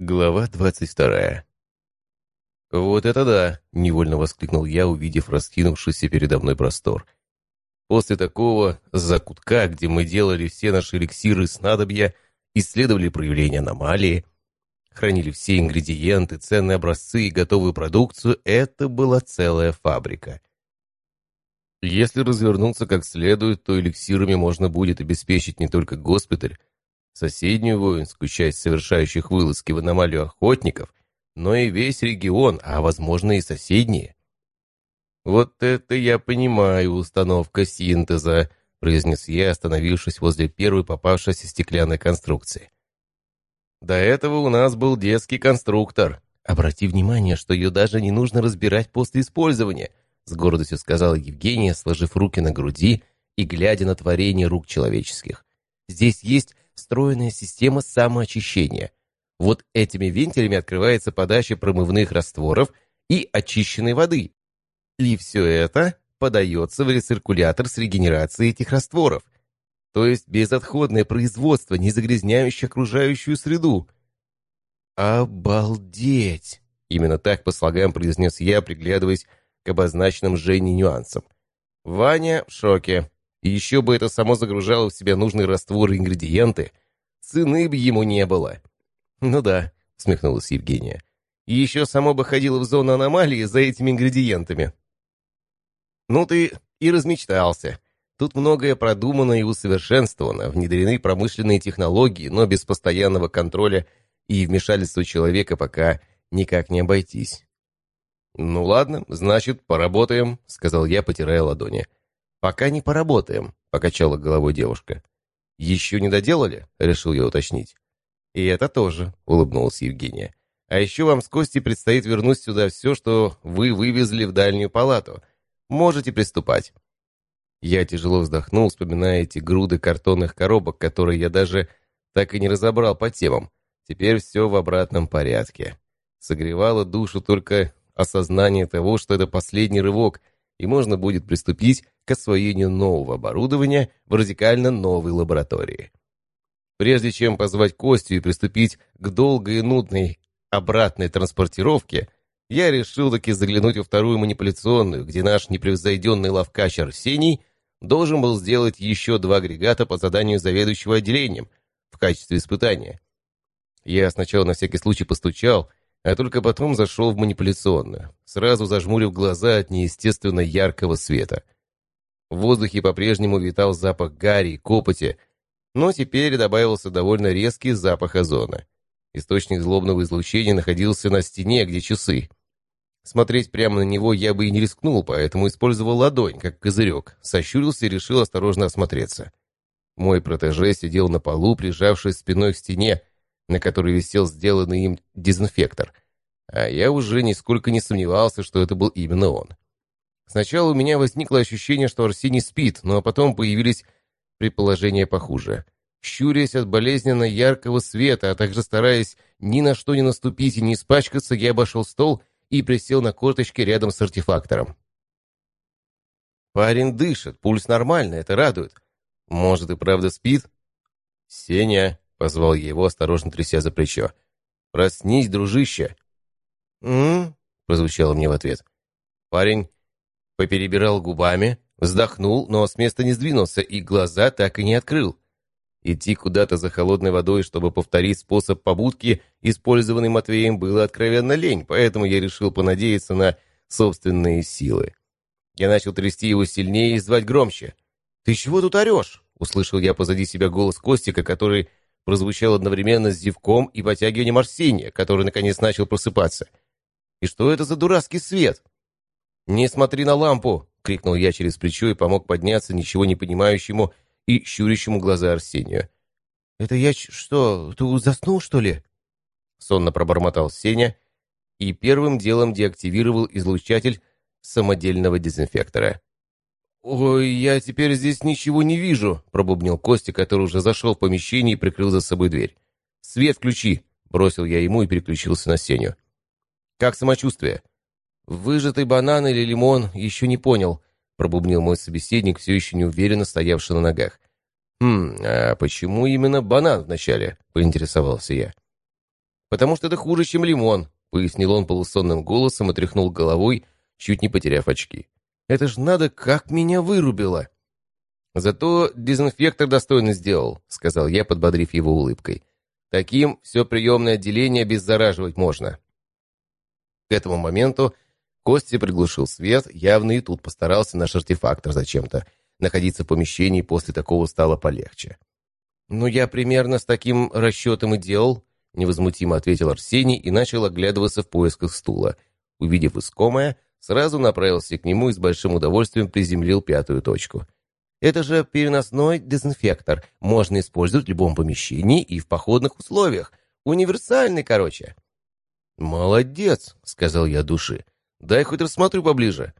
Глава двадцать вторая. «Вот это да!» — невольно воскликнул я, увидев раскинувшийся передо мной простор. После такого закутка, где мы делали все наши эликсиры снадобья, исследовали проявления аномалии, хранили все ингредиенты, ценные образцы и готовую продукцию, это была целая фабрика. Если развернуться как следует, то эликсирами можно будет обеспечить не только госпиталь, соседнюю воинскую часть совершающих вылазки в аномалию охотников, но и весь регион, а, возможно, и соседние. «Вот это я понимаю, установка синтеза», — произнес я, остановившись возле первой попавшейся стеклянной конструкции. «До этого у нас был детский конструктор. Обрати внимание, что ее даже не нужно разбирать после использования», — с гордостью сказала Евгения, сложив руки на груди и глядя на творение рук человеческих. «Здесь есть встроенная система самоочищения. Вот этими вентилями открывается подача промывных растворов и очищенной воды. И все это подается в рециркулятор с регенерацией этих растворов. То есть безотходное производство, не загрязняющее окружающую среду. «Обалдеть!» Именно так по слогам произнес я, приглядываясь к обозначенным Жене нюансам. Ваня в шоке. И еще бы это само загружало в себя нужные растворы и ингредиенты. Цены бы ему не было. «Ну да», — смехнулась Евгения. «И еще само бы ходило в зону аномалии за этими ингредиентами». «Ну ты и размечтался. Тут многое продумано и усовершенствовано, внедрены промышленные технологии, но без постоянного контроля и вмешательства человека пока никак не обойтись». «Ну ладно, значит, поработаем», — сказал я, потирая ладони. «Пока не поработаем», — покачала головой девушка. «Еще не доделали?» — решил я уточнить. «И это тоже», — улыбнулась Евгения. «А еще вам с Костей предстоит вернуть сюда все, что вы вывезли в дальнюю палату. Можете приступать». Я тяжело вздохнул, вспоминая эти груды картонных коробок, которые я даже так и не разобрал по темам. Теперь все в обратном порядке. Согревало душу только осознание того, что это последний рывок, и можно будет приступить к освоению нового оборудования в радикально новой лаборатории. Прежде чем позвать Костю и приступить к долгой и нудной обратной транспортировке, я решил таки заглянуть во вторую манипуляционную, где наш непревзойденный ловкач Арсений должен был сделать еще два агрегата по заданию заведующего отделением в качестве испытания. Я сначала на всякий случай постучал, а только потом зашел в манипуляционную, сразу зажмурив глаза от неестественно яркого света. В воздухе по-прежнему витал запах гари и копоти, но теперь добавился довольно резкий запах озона. Источник злобного излучения находился на стене, где часы. Смотреть прямо на него я бы и не рискнул, поэтому использовал ладонь, как козырек, сощурился и решил осторожно осмотреться. Мой протеже сидел на полу, прижавшись спиной к стене, на которой висел сделанный им дезинфектор. А я уже нисколько не сомневался, что это был именно он. Сначала у меня возникло ощущение, что Арсений спит, но потом появились предположения похуже. Щурясь от болезненно яркого света, а также стараясь ни на что не наступить и не испачкаться, я обошел стол и присел на корточки рядом с артефактором. Парень дышит, пульс нормальный, это радует. Может, и правда спит? «Сеня», — позвал я его, осторожно тряся за плечо. «Проснись, дружище!» «М-м-м», прозвучало мне в ответ. Парень поперебирал губами, вздохнул, но с места не сдвинулся и глаза так и не открыл. Идти куда-то за холодной водой, чтобы повторить способ побудки, использованный Матвеем, было откровенно лень, поэтому я решил понадеяться на собственные силы. Я начал трясти его сильнее и звать громче. «Ты чего тут орешь?» — услышал я позади себя голос Костика, который прозвучал одновременно с зевком и потягиванием Арсения, который наконец начал просыпаться. «И что это за дурацкий свет?» «Не смотри на лампу!» — крикнул я через плечо и помог подняться ничего не понимающему и щурящему глаза Арсению. «Это я что, ты заснул, что ли?» Сонно пробормотал Сеня и первым делом деактивировал излучатель самодельного дезинфектора. «Ой, я теперь здесь ничего не вижу», — пробубнил Костя, который уже зашел в помещение и прикрыл за собой дверь. «Свет включи», — бросил я ему и переключился на Сеню. «Как самочувствие?» «Выжатый банан или лимон, еще не понял», — пробубнил мой собеседник, все еще неуверенно стоявший на ногах. «Хм, а почему именно банан вначале?» — поинтересовался я. «Потому что это хуже, чем лимон», — пояснил он полусонным голосом и тряхнул головой, чуть не потеряв очки. «Это ж надо, как меня вырубило!» «Зато дезинфектор достойно сделал», — сказал я, подбодрив его улыбкой. «Таким все приемное отделение обеззараживать можно». К этому моменту Костя приглушил свет, явно и тут постарался наш артефактор зачем-то. Находиться в помещении после такого стало полегче. «Ну, я примерно с таким расчетом и делал», — невозмутимо ответил Арсений и начал оглядываться в поисках стула. Увидев искомое, сразу направился к нему и с большим удовольствием приземлил пятую точку. «Это же переносной дезинфектор. Можно использовать в любом помещении и в походных условиях. Универсальный, короче». «Молодец», — сказал я души. «Дай хоть рассмотрю поближе».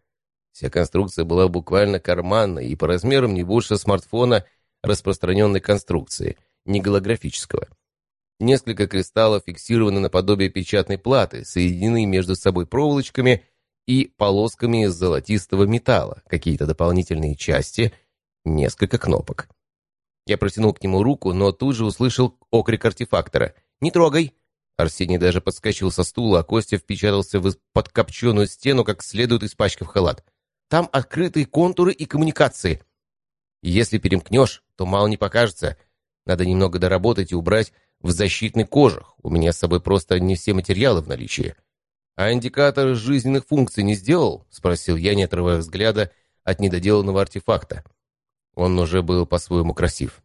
Вся конструкция была буквально карманной и по размерам не больше смартфона распространенной конструкции, не голографического. Несколько кристаллов фиксированы наподобие печатной платы, соединены между собой проволочками и полосками из золотистого металла, какие-то дополнительные части, несколько кнопок. Я протянул к нему руку, но тут же услышал окрик артефактора. «Не трогай!» Арсений даже подскочил со стула, а Костя впечатался в подкопченную стену, как следует испачкав халат. «Там открытые контуры и коммуникации. Если перемкнешь, то мало не покажется. Надо немного доработать и убрать в защитный кожух. У меня с собой просто не все материалы в наличии». «А индикатор жизненных функций не сделал?» — спросил я, не отрывая взгляда от недоделанного артефакта. Он уже был по-своему красив.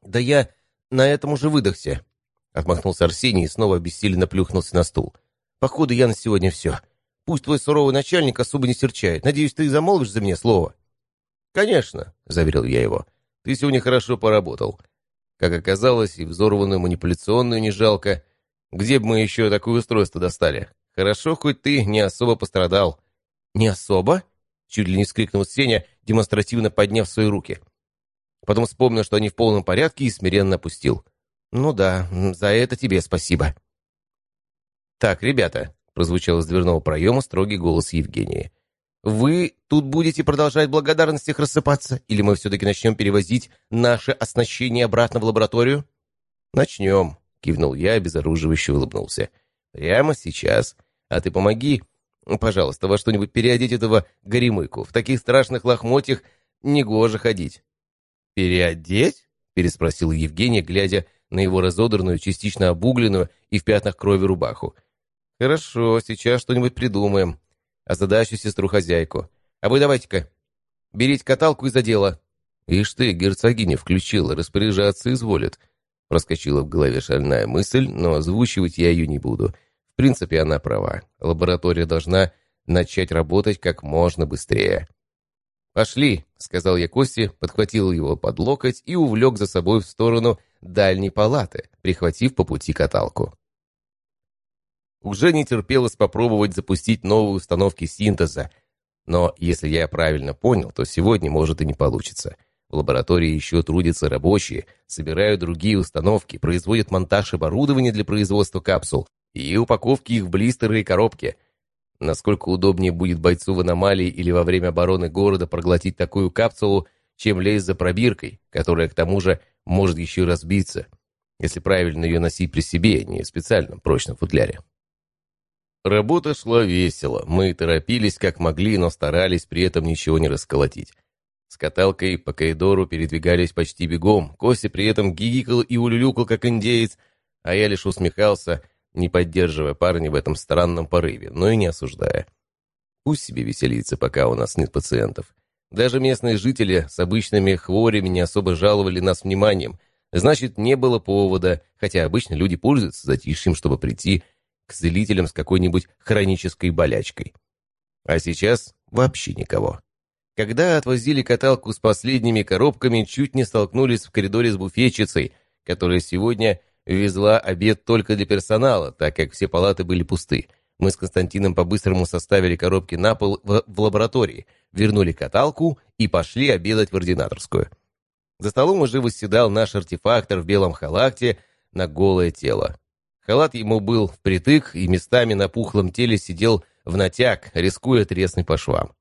«Да я на этом уже выдохся», Отмахнулся Арсений и снова обессиленно плюхнулся на стул. «Походу, я на сегодня все. Пусть твой суровый начальник особо не серчает. Надеюсь, ты замолвишь за меня слово?» «Конечно», — заверил я его. «Ты сегодня хорошо поработал. Как оказалось, и взорванную манипуляционную не жалко. Где бы мы еще такое устройство достали? Хорошо, хоть ты не особо пострадал». «Не особо?» — чуть ли не скрикнул Сеня, демонстративно подняв свои руки. Потом вспомнил, что они в полном порядке, и смиренно опустил. «Ну да, за это тебе спасибо». «Так, ребята», — прозвучал из дверного проема строгий голос Евгении. «Вы тут будете продолжать благодарностях рассыпаться, или мы все-таки начнем перевозить наше оснащение обратно в лабораторию?» «Начнем», — кивнул я, обезоруживающе улыбнулся. «Прямо сейчас. А ты помоги, пожалуйста, во что-нибудь переодеть этого горемыку. В таких страшных лохмотьях негоже ходить». «Переодеть?» — переспросил Евгения, глядя на его разодранную, частично обугленную и в пятнах крови рубаху. «Хорошо, сейчас что-нибудь придумаем. А задачу сестру-хозяйку. А вы давайте-ка, берите каталку и за дело». «Ишь ты, герцогиня включила, распоряжаться изволит». Проскочила в голове шальная мысль, но озвучивать я ее не буду. В принципе, она права. Лаборатория должна начать работать как можно быстрее. «Пошли», — сказал я Косте, подхватил его под локоть и увлек за собой в сторону дальней палаты, прихватив по пути каталку. Уже не терпелось попробовать запустить новые установки синтеза, но, если я правильно понял, то сегодня может и не получится. В лаборатории еще трудятся рабочие, собирают другие установки, производят монтаж оборудования для производства капсул и упаковки их в блистеры и коробки. Насколько удобнее будет бойцу в аномалии или во время обороны города проглотить такую капсулу, чем лезть за пробиркой, которая, к тому же, может еще разбиться, если правильно ее носить при себе, не в специальном прочном футляре. Работа шла весело. Мы торопились как могли, но старались при этом ничего не расколотить. С каталкой по коридору передвигались почти бегом. Костя при этом гигикал и улюлюкал, как индеец, а я лишь усмехался, не поддерживая парня в этом странном порыве, но и не осуждая. Пусть себе веселится, пока у нас нет пациентов. Даже местные жители с обычными хворями не особо жаловали нас вниманием. Значит, не было повода, хотя обычно люди пользуются затишьем, чтобы прийти к целителям с какой-нибудь хронической болячкой. А сейчас вообще никого. Когда отвозили каталку с последними коробками, чуть не столкнулись в коридоре с буфетчицей, которая сегодня везла обед только для персонала, так как все палаты были пусты. Мы с Константином по-быстрому составили коробки на пол в, в лаборатории, вернули каталку и пошли обедать в ординаторскую. За столом уже восседал наш артефактор в белом халате на голое тело. Халат ему был впритык, и местами на пухлом теле сидел в натяг, рискуя треснуть по швам.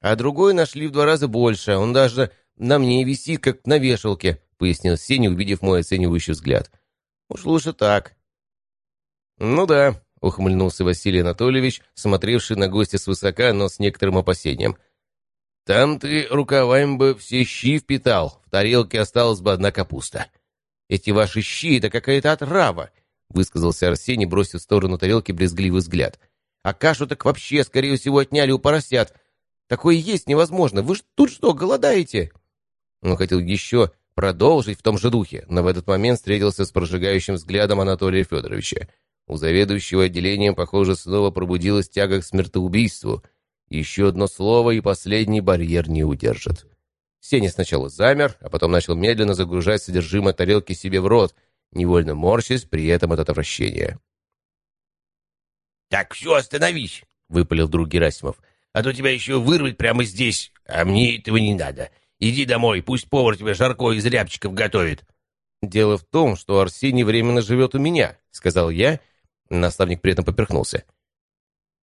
А другой нашли в два раза больше, он даже на мне висит, как на вешалке, пояснил Сеня, увидев мой оценивающий взгляд. Уж лучше так. «Ну да», — ухмыльнулся Василий Анатольевич, смотревший на гостя свысока, но с некоторым опасением. «Там ты рукавами бы все щи впитал, в тарелке осталась бы одна капуста». «Эти ваши щи — это какая-то отрава», — высказался Арсений, бросив в сторону тарелки брезгливый взгляд. «А кашу так вообще, скорее всего, отняли у поросят. Такое есть невозможно. Вы ж тут что, голодаете?» Он хотел еще продолжить в том же духе, но в этот момент встретился с прожигающим взглядом Анатолия Федоровича. У заведующего отделением, похоже, снова пробудилась тяга к смертоубийству. Еще одно слово, и последний барьер не удержит. Сеня сначала замер, а потом начал медленно загружать содержимое тарелки себе в рот, невольно морщась при этом от отвращения. «Так, все, остановись!» — выпалил друг Герасимов. «А то тебя еще вырвать прямо здесь, а мне этого не надо. Иди домой, пусть повар тебе жаркое из рябчиков готовит». «Дело в том, что Арсений временно живет у меня», — сказал я. Наставник при этом поперхнулся.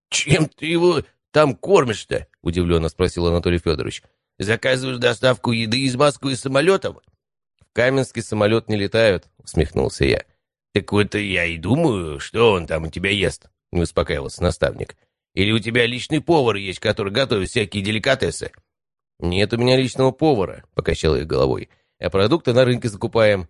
«Чем ты его там кормишь-то?» — удивленно спросил Анатолий Федорович. «Заказываешь доставку еды из Москвы самолетом?» «В Каменский самолет не летают», — усмехнулся я. «Так вот я и думаю, что он там у тебя ест», — не успокаивался наставник. «Или у тебя личный повар есть, который готовит всякие деликатесы?» «Нет у меня личного повара», — покачал я головой. «А продукты на рынке закупаем».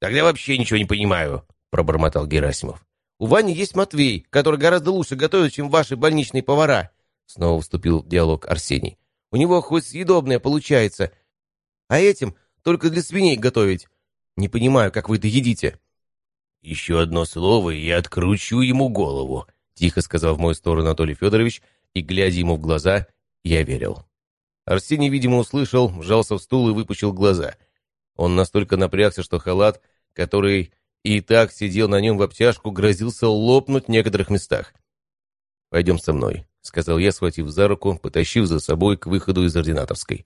«Тогда вообще ничего не понимаю», — пробормотал Герасимов. «У Вани есть Матвей, который гораздо лучше готовит, чем ваши больничные повара», — снова вступил в диалог Арсений. «У него хоть съедобное получается, а этим только для свиней готовить. Не понимаю, как вы это едите». «Еще одно слово, и я откручу ему голову», — тихо сказал в мою сторону Анатолий Федорович, и, глядя ему в глаза, я верил. Арсений, видимо, услышал, вжался в стул и выпучил глаза. Он настолько напрягся, что халат, который и так сидел на нем в обтяжку, грозился лопнуть в некоторых местах. «Пойдем со мной», — сказал я, схватив за руку, потащив за собой к выходу из ординаторской.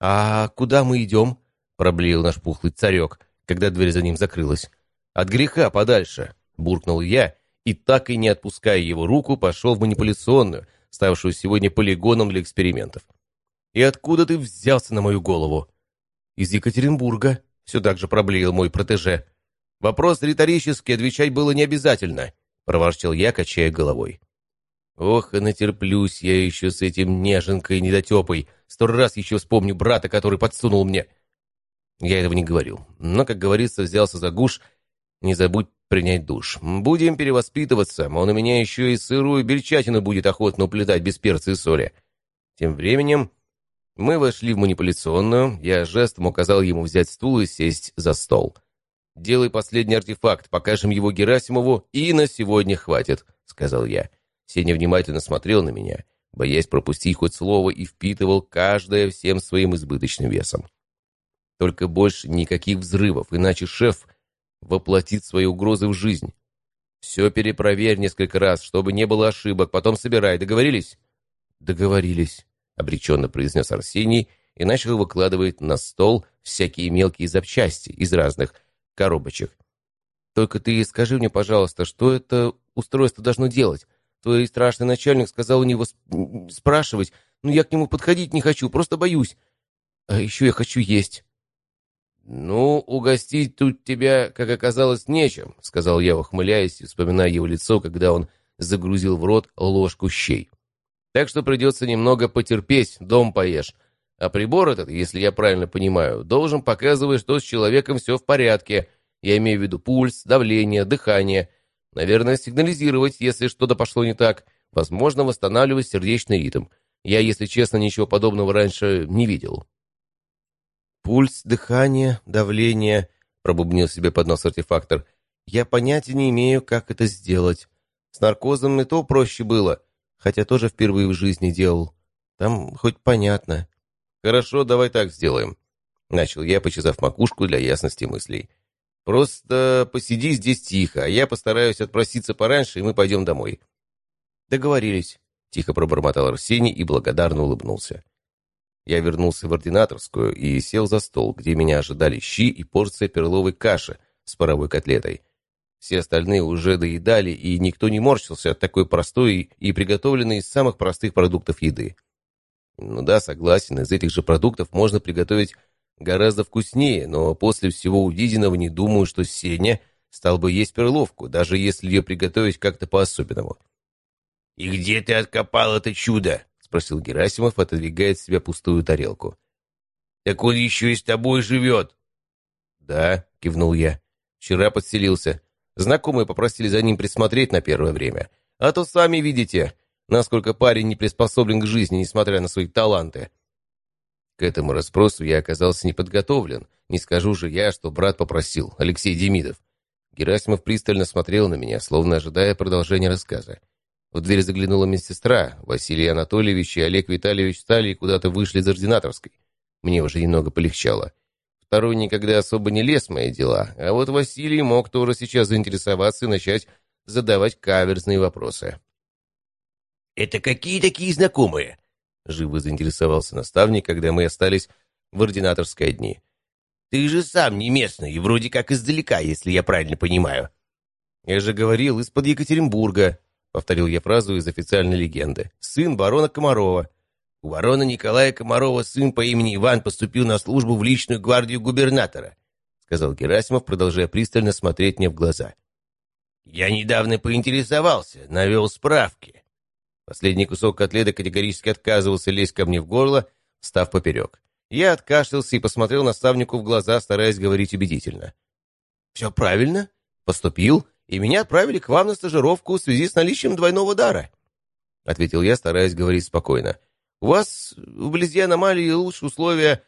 «А куда мы идем?» — проблеял наш пухлый царек, когда дверь за ним закрылась. «От греха подальше», — буркнул я, и так и не отпуская его руку, пошел в манипуляционную, ставшую сегодня полигоном для экспериментов. «И откуда ты взялся на мою голову?» «Из Екатеринбурга», — все так же проблеял мой протеже. «Вопрос риторический, отвечать было не обязательно», — проворчал я, качая головой. «Ох, и натерплюсь я еще с этим неженкой недотепой. Сто раз еще вспомню брата, который подсунул мне». Я этого не говорил, но, как говорится, взялся за гуш. Не забудь принять душ. Будем перевоспитываться, он у меня еще и сырую бельчатину будет охотно уплетать без перца и соли. Тем временем мы вошли в манипуляционную, я жестом указал ему взять стул и сесть за стол. «Делай последний артефакт, покажем его Герасимову, и на сегодня хватит», — сказал я. Сеня внимательно смотрел на меня, боясь пропустить хоть слово, и впитывал каждое всем своим избыточным весом. Только больше никаких взрывов, иначе шеф воплотит свои угрозы в жизнь. Все перепроверь несколько раз, чтобы не было ошибок, потом собирай. Договорились? Договорились. — обреченно произнес Арсений и начал выкладывать на стол всякие мелкие запчасти из разных коробочек. «Только ты скажи мне, пожалуйста, что это устройство должно делать? Твой страшный начальник сказал у него спрашивать, но я к нему подходить не хочу, просто боюсь. А еще я хочу есть». «Ну, угостить тут тебя, как оказалось, нечем», — сказал я, ухмыляясь и вспоминая его лицо, когда он загрузил в рот ложку щей. Так что придется немного потерпеть, дом поешь. А прибор этот, если я правильно понимаю, должен показывать, что с человеком все в порядке. Я имею в виду пульс, давление, дыхание. Наверное, сигнализировать, если что-то пошло не так. Возможно, восстанавливать сердечный ритм. Я, если честно, ничего подобного раньше не видел. «Пульс, дыхание, давление», — пробубнил себе под нос артефактор. «Я понятия не имею, как это сделать. С наркозом и то проще было хотя тоже впервые в жизни делал. Там хоть понятно. Хорошо, давай так сделаем. Начал я, почесав макушку для ясности мыслей. Просто посиди здесь тихо, а я постараюсь отпроситься пораньше, и мы пойдем домой. Договорились. Тихо пробормотал Арсений и благодарно улыбнулся. Я вернулся в ординаторскую и сел за стол, где меня ожидали щи и порция перловой каши с паровой котлетой. Все остальные уже доедали, и никто не морщился от такой простой и приготовленной из самых простых продуктов еды. Ну да, согласен, из этих же продуктов можно приготовить гораздо вкуснее, но после всего увиденного не думаю, что Сеня стал бы есть перловку, даже если ее приготовить как-то по-особенному. «И где ты откопал это чудо?» — спросил Герасимов, отодвигая от себя пустую тарелку. «Так он еще и с тобой живет!» «Да», — кивнул я. «Вчера подселился. Знакомые попросили за ним присмотреть на первое время. А то сами видите, насколько парень не приспособлен к жизни, несмотря на свои таланты». К этому расспросу я оказался неподготовлен. Не скажу же я, что брат попросил, Алексей Демидов. Герасимов пристально смотрел на меня, словно ожидая продолжения рассказа. В дверь заглянула медсестра. Василий Анатольевич и Олег Витальевич встали и куда-то вышли из ординаторской. Мне уже немного полегчало. Второй никогда особо не лез в мои дела, а вот Василий мог тоже сейчас заинтересоваться и начать задавать каверзные вопросы. «Это какие такие знакомые?» Живо заинтересовался наставник, когда мы остались в ординаторской дни. «Ты же сам не местный и вроде как издалека, если я правильно понимаю». «Я же говорил, из-под Екатеринбурга», — повторил я фразу из официальной легенды. «Сын барона Комарова». У барона Николая Комарова сын по имени Иван поступил на службу в личную гвардию губернатора, сказал Герасимов, продолжая пристально смотреть мне в глаза. Я недавно поинтересовался, навел справки. Последний кусок котлеты категорически отказывался лезть ко мне в горло, став поперек. Я откашлялся и посмотрел наставнику в глаза, стараясь говорить убедительно. «Все правильно. Поступил, и меня отправили к вам на стажировку в связи с наличием двойного дара», — ответил я, стараясь говорить спокойно. У вас вблизи аномалии лучшие условия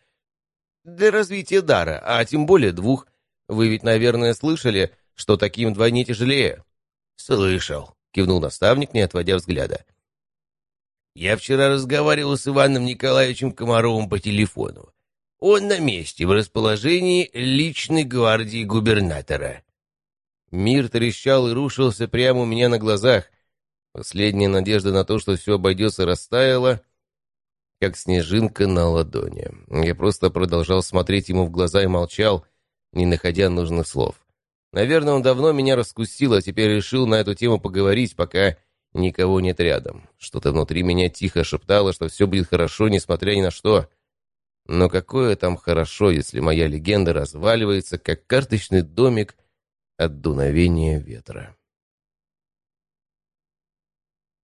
для развития дара, а тем более двух. Вы ведь, наверное, слышали, что таким вдвойне тяжелее?» «Слышал», — кивнул наставник, не отводя взгляда. «Я вчера разговаривал с Иваном Николаевичем Комаровым по телефону. Он на месте, в расположении личной гвардии губернатора». Мир трещал и рушился прямо у меня на глазах. Последняя надежда на то, что все обойдется, растаяла — как снежинка на ладони. Я просто продолжал смотреть ему в глаза и молчал, не находя нужных слов. Наверное, он давно меня раскусил, а теперь решил на эту тему поговорить, пока никого нет рядом. Что-то внутри меня тихо шептало, что все будет хорошо, несмотря ни на что. Но какое там хорошо, если моя легенда разваливается, как карточный домик от дуновения ветра.